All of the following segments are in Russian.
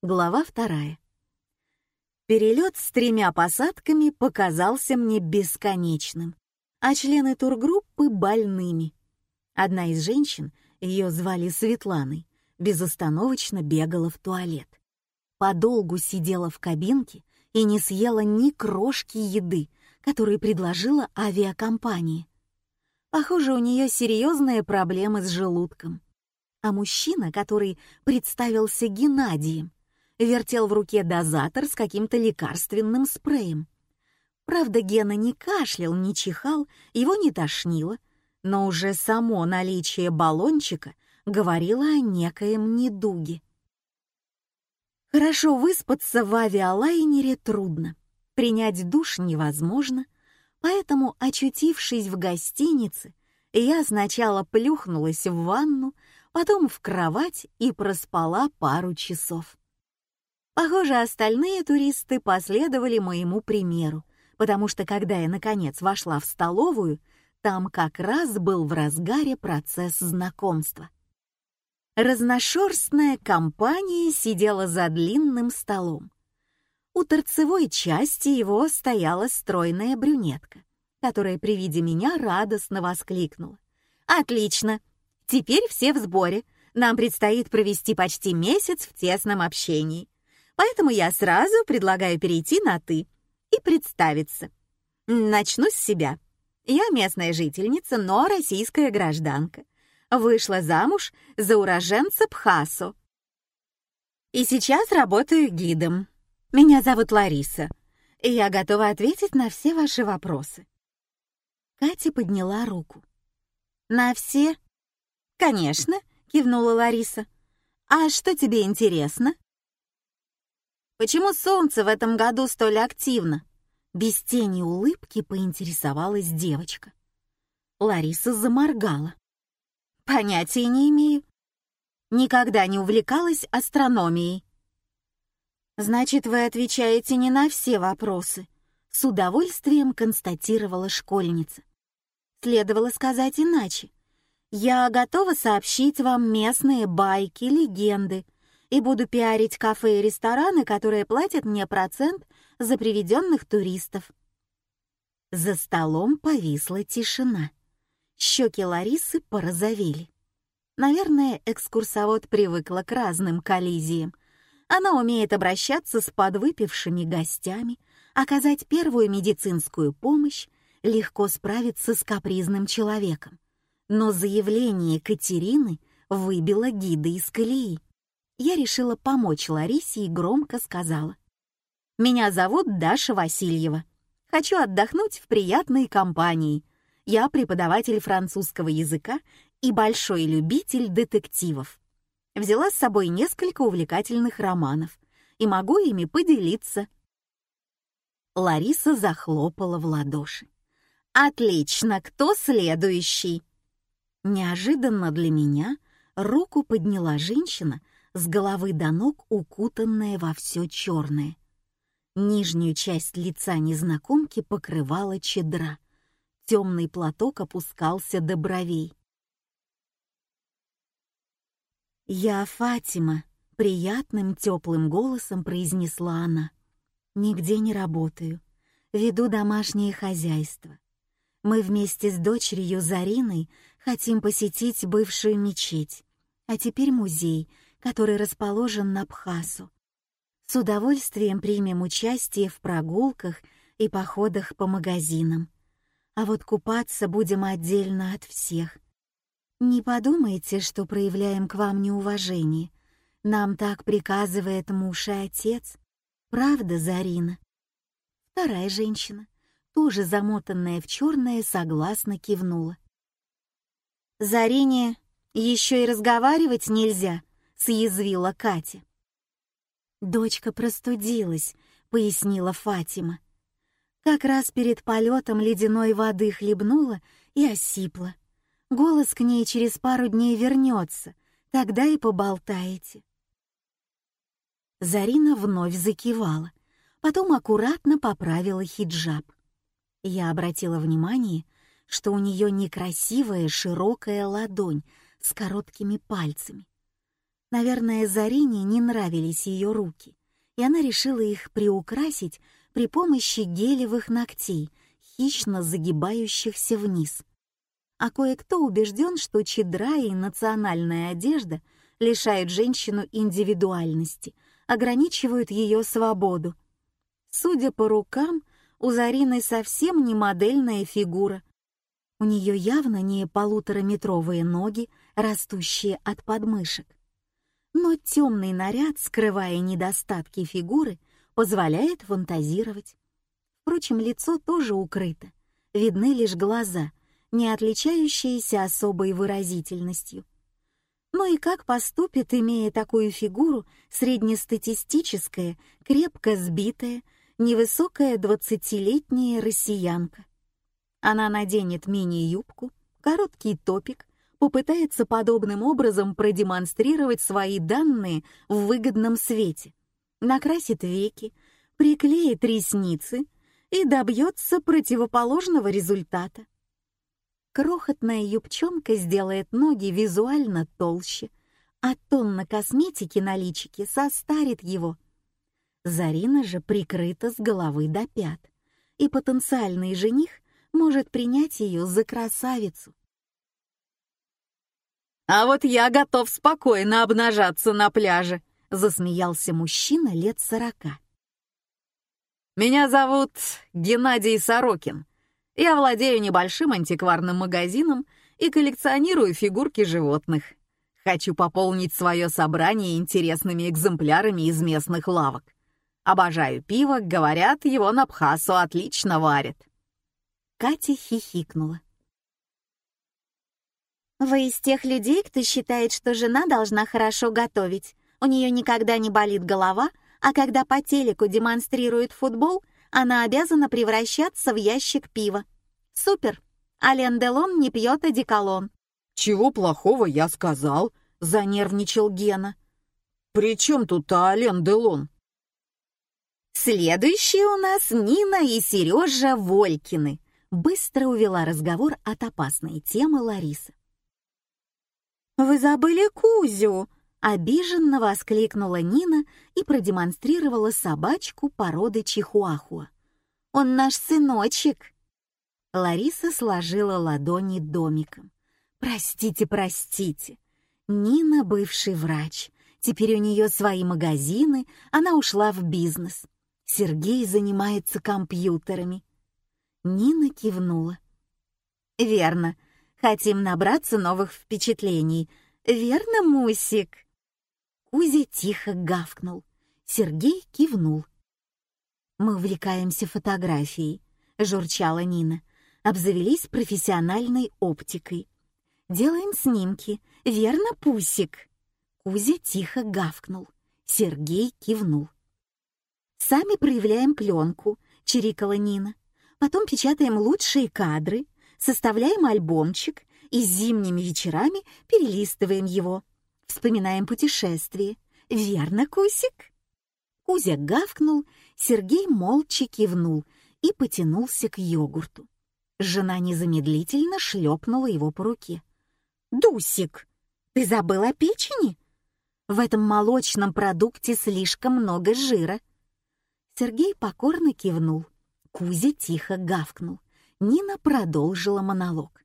Глава вторая. Перелет с тремя посадками показался мне бесконечным, а члены тургруппы — больными. Одна из женщин, ее звали Светланой, безостановочно бегала в туалет. Подолгу сидела в кабинке и не съела ни крошки еды, которые предложила авиакомпания. Похоже, у нее серьезные проблемы с желудком. А мужчина, который представился Геннадием, вертел в руке дозатор с каким-то лекарственным спреем. Правда, Гена не кашлял, не чихал, его не тошнило, но уже само наличие баллончика говорило о некоем недуге. Хорошо выспаться в авиалайнере трудно, принять душ невозможно, поэтому, очутившись в гостинице, я сначала плюхнулась в ванну, потом в кровать и проспала пару часов. Похоже, остальные туристы последовали моему примеру, потому что когда я, наконец, вошла в столовую, там как раз был в разгаре процесс знакомства. Разношерстная компания сидела за длинным столом. У торцевой части его стояла стройная брюнетка, которая при виде меня радостно воскликнула. «Отлично! Теперь все в сборе. Нам предстоит провести почти месяц в тесном общении. Поэтому я сразу предлагаю перейти на «ты» и представиться. Начну с себя. Я местная жительница, но российская гражданка вышла замуж за уроженца Пхасо. И сейчас работаю гидом. Меня зовут Лариса, и я готова ответить на все ваши вопросы. Катя подняла руку. «На все?» «Конечно», — кивнула Лариса. «А что тебе интересно?» «Почему солнце в этом году столь активно?» Без тени улыбки поинтересовалась девочка. Лариса заморгала. Понятия не имею. Никогда не увлекалась астрономией. Значит, вы отвечаете не на все вопросы. С удовольствием констатировала школьница. Следовало сказать иначе. Я готова сообщить вам местные байки, легенды и буду пиарить кафе и рестораны, которые платят мне процент за приведенных туристов. За столом повисла тишина. Щеки Ларисы порозовели. Наверное, экскурсовод привыкла к разным коллизиям. Она умеет обращаться с подвыпившими гостями, оказать первую медицинскую помощь, легко справиться с капризным человеком. Но заявление Катерины выбило гида из колеи. Я решила помочь Ларисе и громко сказала. «Меня зовут Даша Васильева. Хочу отдохнуть в приятной компании. Я преподаватель французского языка и большой любитель детективов. Взяла с собой несколько увлекательных романов и могу ими поделиться. Лариса захлопала в ладоши. «Отлично! Кто следующий?» Неожиданно для меня руку подняла женщина с головы до ног, укутанная во все черное. Нижнюю часть лица незнакомки покрывала чедра — темный платок опускался до бровей. «Я Фатима», — приятным теплым голосом произнесла она. «Нигде не работаю, веду домашнее хозяйство. Мы вместе с дочерью Зариной хотим посетить бывшую мечеть, а теперь музей, который расположен на Бхасу. С удовольствием примем участие в прогулках и походах по магазинам а вот купаться будем отдельно от всех. Не подумайте, что проявляем к вам неуважение. Нам так приказывает муж и отец. Правда, Зарина?» Вторая женщина, тоже замотанная в черное, согласно кивнула. «Зарине еще и разговаривать нельзя», — съязвила Катя. «Дочка простудилась», — пояснила Фатима. Как раз перед полетом ледяной воды хлебнула и осипла. Голос к ней через пару дней вернется, тогда и поболтаете. Зарина вновь закивала, потом аккуратно поправила хиджаб. Я обратила внимание, что у нее некрасивая широкая ладонь с короткими пальцами. Наверное, Зарине не нравились ее руки, и она решила их приукрасить при помощи гелевых ногтей, хищно загибающихся вниз. А кое-кто убежден, что чедра и национальная одежда лишают женщину индивидуальности, ограничивают ее свободу. Судя по рукам, у Зарины совсем не модельная фигура. У нее явно не полутораметровые ноги, растущие от подмышек. Но темный наряд, скрывая недостатки фигуры, позволяет фантазировать. Впрочем, лицо тоже укрыто. Видны лишь глаза, не отличающиеся особой выразительностью. Ну и как поступит, имея такую фигуру, среднестатистическая, крепко сбитая, невысокая двадцатилетняя россиянка? Она наденет мини-юбку, короткий топик, попытается подобным образом продемонстрировать свои данные в выгодном свете, накрасит веки, приклеит ресницы и добьется противоположного результата. Крохотная юбчонка сделает ноги визуально толще, а тонна косметики на личике состарит его. Зарина же прикрыта с головы до пят, и потенциальный жених может принять ее за красавицу. «А вот я готов спокойно обнажаться на пляже», — засмеялся мужчина лет сорока. «Меня зовут Геннадий Сорокин. Я владею небольшим антикварным магазином и коллекционирую фигурки животных. Хочу пополнить свое собрание интересными экземплярами из местных лавок. Обожаю пиво, говорят, его на Бхасу отлично варят». Катя хихикнула. Вы из тех людей, кто считает, что жена должна хорошо готовить. У нее никогда не болит голова, а когда по телеку демонстрирует футбол, она обязана превращаться в ящик пива. Супер! Ален Делон не пьет одеколон. «Чего плохого я сказал?» — занервничал Гена. «При чем тут Ален Делон?» «Следующие у нас Нина и Сережа Волькины», — быстро увела разговор от опасной темы Лариса. «Вы забыли Кузю!» — обиженно воскликнула Нина и продемонстрировала собачку породы чихуахуа. «Он наш сыночек!» Лариса сложила ладони домиком. «Простите, простите. Нина — бывший врач. Теперь у нее свои магазины, она ушла в бизнес. Сергей занимается компьютерами». Нина кивнула. «Верно. Хотим набраться новых впечатлений. Верно, Мусик?» Кузя тихо гавкнул. Сергей кивнул. «Мы увлекаемся фотографией», — журчала Нина. «Обзавелись профессиональной оптикой. Делаем снимки. Верно, Пусик?» Кузя тихо гавкнул. Сергей кивнул. «Сами проявляем пленку», — чирикала Нина. «Потом печатаем лучшие кадры, составляем альбомчик и зимними вечерами перелистываем его. Вспоминаем путешествие. Верно, Кусик?» Кузя гавкнул, Сергей молча кивнул и потянулся к йогурту. Жена незамедлительно шлепнула его по руке. «Дусик, ты забыл о печени? В этом молочном продукте слишком много жира». Сергей покорно кивнул. Кузя тихо гавкнул. Нина продолжила монолог.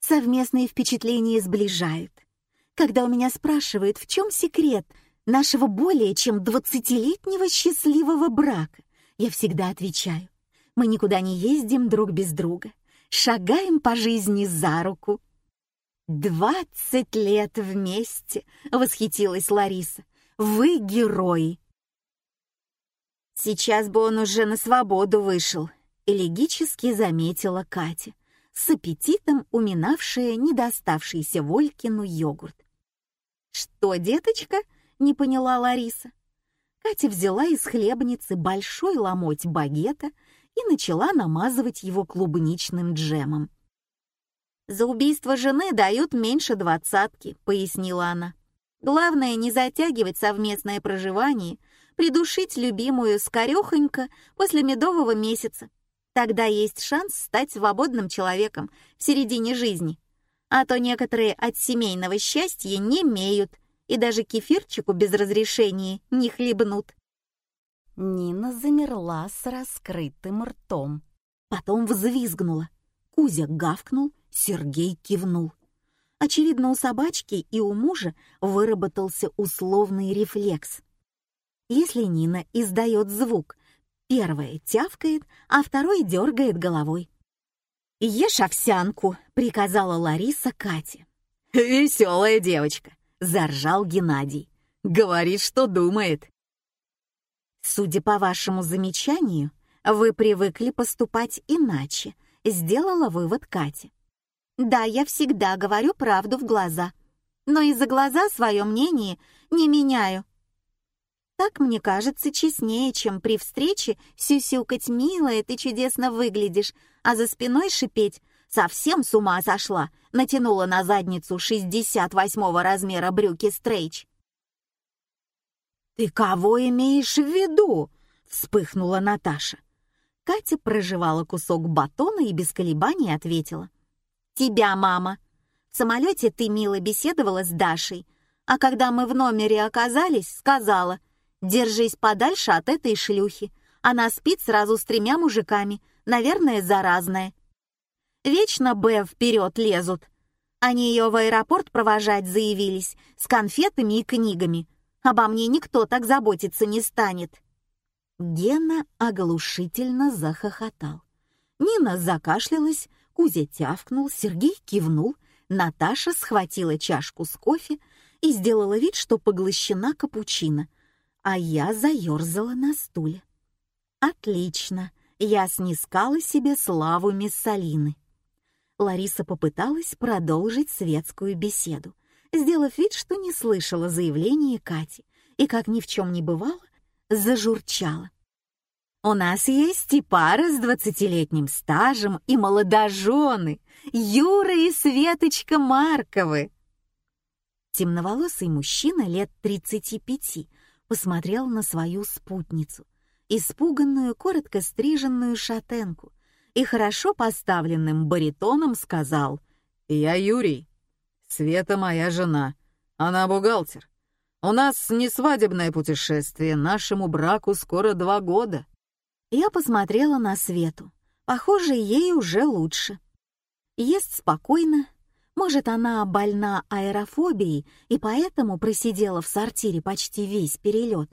Совместные впечатления сближают. Когда у меня спрашивают, в чем секрет нашего более чем двадцатилетнего счастливого брака, я всегда отвечаю, мы никуда не ездим друг без друга, шагаем по жизни за руку. «Двадцать лет вместе!» — восхитилась Лариса. «Вы герои!» Сейчас бы он уже на свободу вышел, элегически заметила Катя, с аппетитом уминавшая недоставшийся Волькину йогурт. «Что, деточка?» — не поняла Лариса. Катя взяла из хлебницы большой ломоть багета и начала намазывать его клубничным джемом. «За убийство жены дают меньше двадцатки», — пояснила она. «Главное не затягивать совместное проживание, придушить любимую скорехонько после медового месяца. Тогда есть шанс стать свободным человеком в середине жизни. А то некоторые от семейного счастья не имеют и даже кефирчику без разрешения не хлебнут. Нина замерла с раскрытым ртом. Потом взвизгнула. Кузя гавкнул, Сергей кивнул. Очевидно, у собачки и у мужа выработался условный рефлекс. Если Нина издает звук, первое тявкает, а второй дергает головой. «Ешь овсянку», — приказала Лариса Кате. «Веселая девочка», — заржал Геннадий. «Говорит, что думает». «Судя по вашему замечанию, вы привыкли поступать иначе», — сделала вывод Катя. «Да, я всегда говорю правду в глаза, но из-за глаза свое мнение не меняю». Так, мне кажется, честнее, чем при встрече сюсюкать «Милая, ты чудесно выглядишь», а за спиной шипеть «Совсем с ума сошла», натянула на задницу 68-го размера брюки стрейч. «Ты кого имеешь в виду?» — вспыхнула Наташа. Катя прожевала кусок батона и без колебаний ответила. «Тебя, мама. В самолете ты мило беседовала с Дашей, а когда мы в номере оказались, сказала, держись подальше от этой шлюхи. Она спит сразу с тремя мужиками, наверное, заразная. Вечно Б вперед лезут. Они ее в аэропорт провожать заявились, с конфетами и книгами. Обо мне никто так заботиться не станет. Гена оглушительно захохотал. Нина закашлялась, Кузя тявкнул, Сергей кивнул, Наташа схватила чашку с кофе и сделала вид, что поглощена капучино, а я заерзала на стуле. Отлично, я снискала себе славу Миссалины. Лариса попыталась продолжить светскую беседу, сделав вид, что не слышала заявления Кати, и, как ни в чем не бывало, зажурчала. «У нас есть и пара с двадцатилетним стажем, и молодожены, Юра и Светочка Марковы». Темноволосый мужчина лет тридцати пяти посмотрел на свою спутницу, испуганную, коротко стриженную шатенку, и хорошо поставленным баритоном сказал «Я Юрий, Света моя жена, она бухгалтер. У нас не свадебное путешествие, нашему браку скоро два года». Я посмотрела на Свету. Похоже, ей уже лучше. Ест спокойно. Может, она больна аэрофобией и поэтому просидела в сортире почти весь перелет.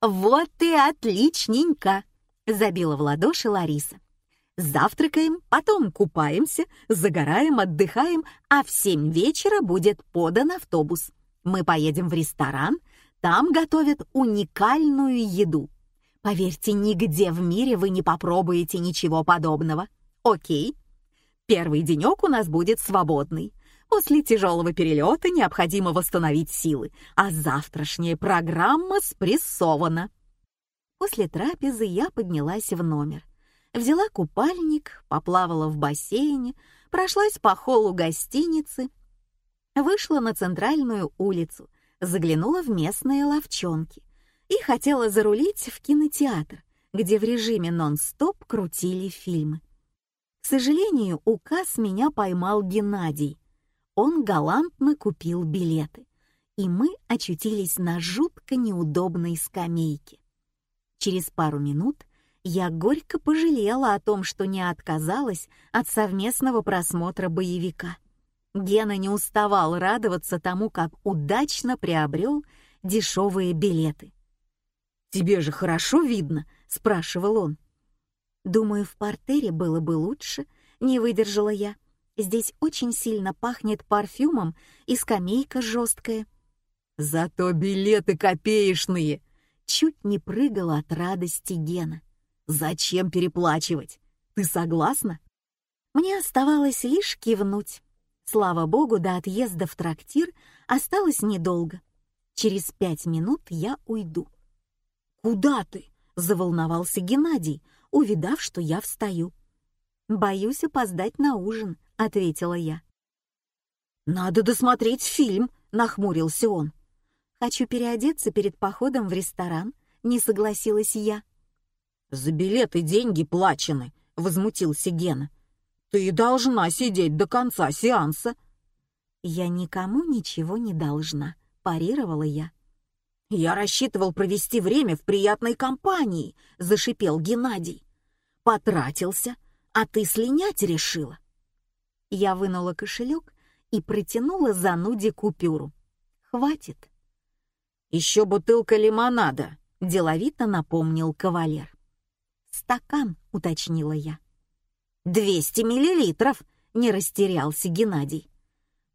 «Вот и отличненько!» — забила в ладоши Лариса. Завтракаем, потом купаемся, загораем, отдыхаем, а в семь вечера будет подан автобус. Мы поедем в ресторан, там готовят уникальную еду. Поверьте, нигде в мире вы не попробуете ничего подобного. Окей? Первый денек у нас будет свободный. После тяжелого перелета необходимо восстановить силы, а завтрашняя программа спрессована. После трапезы я поднялась в номер взяла купальник, поплавала в бассейне, прошлась по холлу гостиницы, вышла на центральную улицу, заглянула в местные ловчонки и хотела зарулить в кинотеатр, где в режиме нон-стоп крутили фильмы. К сожалению, указ меня поймал Геннадий. Он галантно купил билеты, и мы очутились на жутко неудобной скамейке. Через пару минут я горько пожалела о том, что не отказалась от совместного просмотра боевика. Гена не уставал радоваться тому, как удачно приобрел дешевые билеты. «Тебе же хорошо видно?» — спрашивал он. «Думаю, в портере было бы лучше», — не выдержала я. «Здесь очень сильно пахнет парфюмом и скамейка жесткая». «Зато билеты копеечные!» Чуть не прыгала от радости Гена. Зачем переплачивать? Ты согласна? Мне оставалось лишь кивнуть. Слава богу, до отъезда в трактир осталось недолго. Через пять минут я уйду. «Куда ты?» — заволновался Геннадий, увидав, что я встаю. «Боюсь опоздать на ужин», — ответила я. «Надо досмотреть фильм», — нахмурился он. «Хочу переодеться перед походом в ресторан», — не согласилась я. «За билеты деньги плачены», — возмутился Гена. «Ты должна сидеть до конца сеанса». «Я никому ничего не должна», парировала я. «Я рассчитывал провести время в приятной компании», — зашипел Геннадий. «Потратился, а ты слинять решила». Я вынула кошелек и протянула зануде купюру. «Хватит». «Еще бутылка лимонада», — деловито напомнил кавалер. «Стакан», — уточнила я. «Двести миллилитров», — не растерялся Геннадий.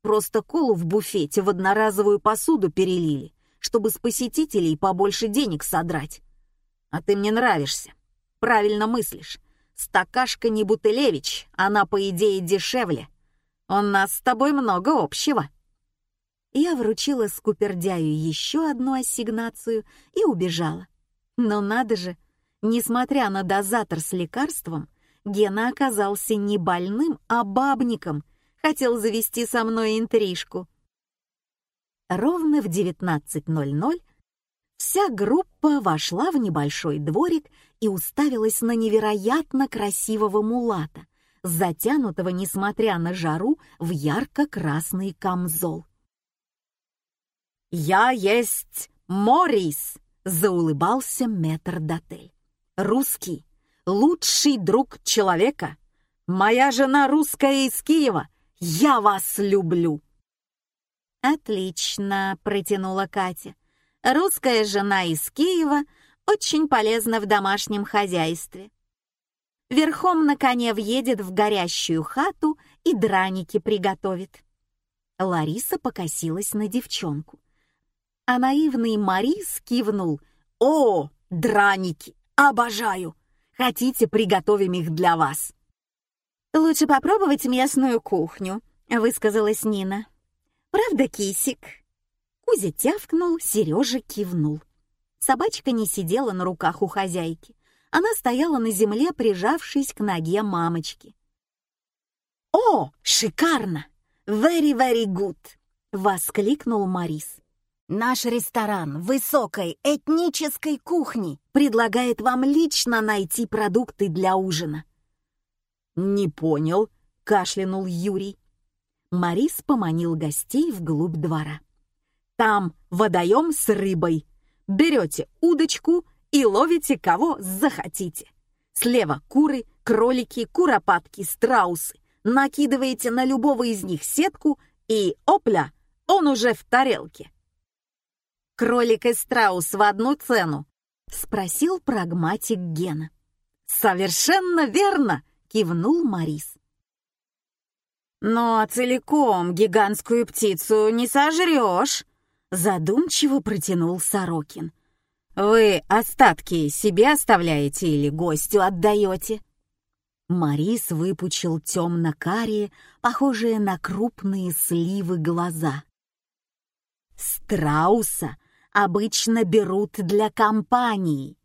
«Просто колу в буфете в одноразовую посуду перелили, чтобы с посетителей побольше денег содрать. А ты мне нравишься. Правильно мыслишь. Стакашка не Бутылевич, она, по идее, дешевле. У нас с тобой много общего». Я вручила скупердяю еще одну ассигнацию и убежала. Но надо же, несмотря на дозатор с лекарством, Гена оказался не больным, а бабником, хотел завести со мной интрижку. Ровно в 19.00 вся группа вошла в небольшой дворик и уставилась на невероятно красивого мулата, затянутого, несмотря на жару, в ярко-красный камзол. «Я есть Морис!» — заулыбался метрдотель. «Русский, лучший друг человека. Моя жена русская из Киева. Я вас люблю!» «Отлично!» — протянула Катя. «Русская жена из Киева очень полезна в домашнем хозяйстве. Верхом на коне въедет в горящую хату и драники приготовит». Лариса покосилась на девчонку а наивный Марис кивнул. «О, драники! Обожаю! Хотите, приготовим их для вас?» «Лучше попробовать местную кухню», — высказалась Нина. «Правда, кисик?» Кузя тявкнул, Сережа кивнул. Собачка не сидела на руках у хозяйки. Она стояла на земле, прижавшись к ноге мамочки. «О, шикарно! Very, very good!» — воскликнул Марис. Наш ресторан высокой этнической кухни предлагает вам лично найти продукты для ужина. Не понял, кашлянул Юрий. Марис поманил гостей вглубь двора. Там водоем с рыбой. Берете удочку и ловите кого захотите. Слева куры, кролики, куропатки, страусы. Накидываете на любого из них сетку и, опля, он уже в тарелке. «Кролик и страус в одну цену?» — спросил прагматик Гена. «Совершенно верно!» — кивнул Марис. «Но целиком гигантскую птицу не сожрешь!» — задумчиво протянул Сорокин. «Вы остатки себе оставляете или гостю отдаете?» Марис выпучил темно-карие, похожие на крупные сливы глаза. «Страуса обычно берут для компании.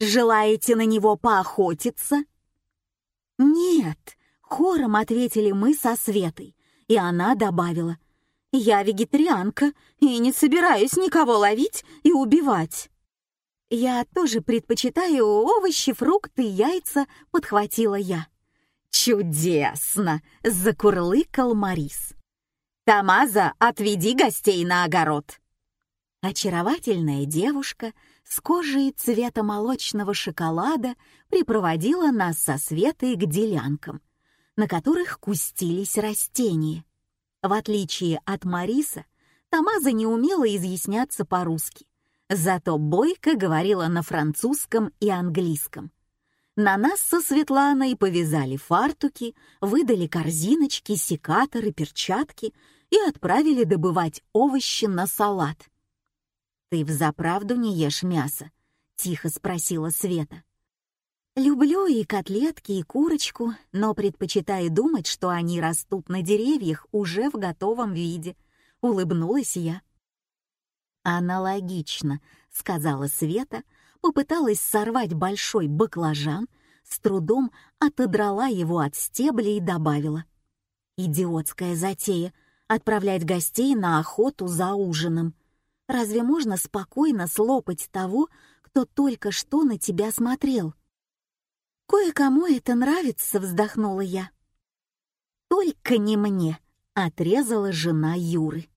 Желаете на него поохотиться?» «Нет», — хором ответили мы со Светой, и она добавила, «Я вегетарианка и не собираюсь никого ловить и убивать». «Я тоже предпочитаю овощи, фрукты, яйца», — подхватила я. «Чудесно!» — закурлыкал Марис. «Тамаза, отведи гостей на огород!» Очаровательная девушка с кожей цвета молочного шоколада припроводила нас со Светой к делянкам, на которых кустились растения. В отличие от Мариса, Тамаза не умела изъясняться по-русски, зато Бойко говорила на французском и английском. На нас со Светланой повязали фартуки, выдали корзиночки, секаторы, перчатки и отправили добывать овощи на салат — «Ты взаправду не ешь мясо?» — тихо спросила Света. «Люблю и котлетки, и курочку, но предпочитаю думать, что они растут на деревьях уже в готовом виде», — улыбнулась я. «Аналогично», — сказала Света, попыталась сорвать большой баклажан, с трудом отодрала его от стебля и добавила. «Идиотская затея — отправлять гостей на охоту за ужином. Разве можно спокойно слопать того, кто только что на тебя смотрел? Кое-кому это нравится, вздохнула я. Только не мне, отрезала жена Юры.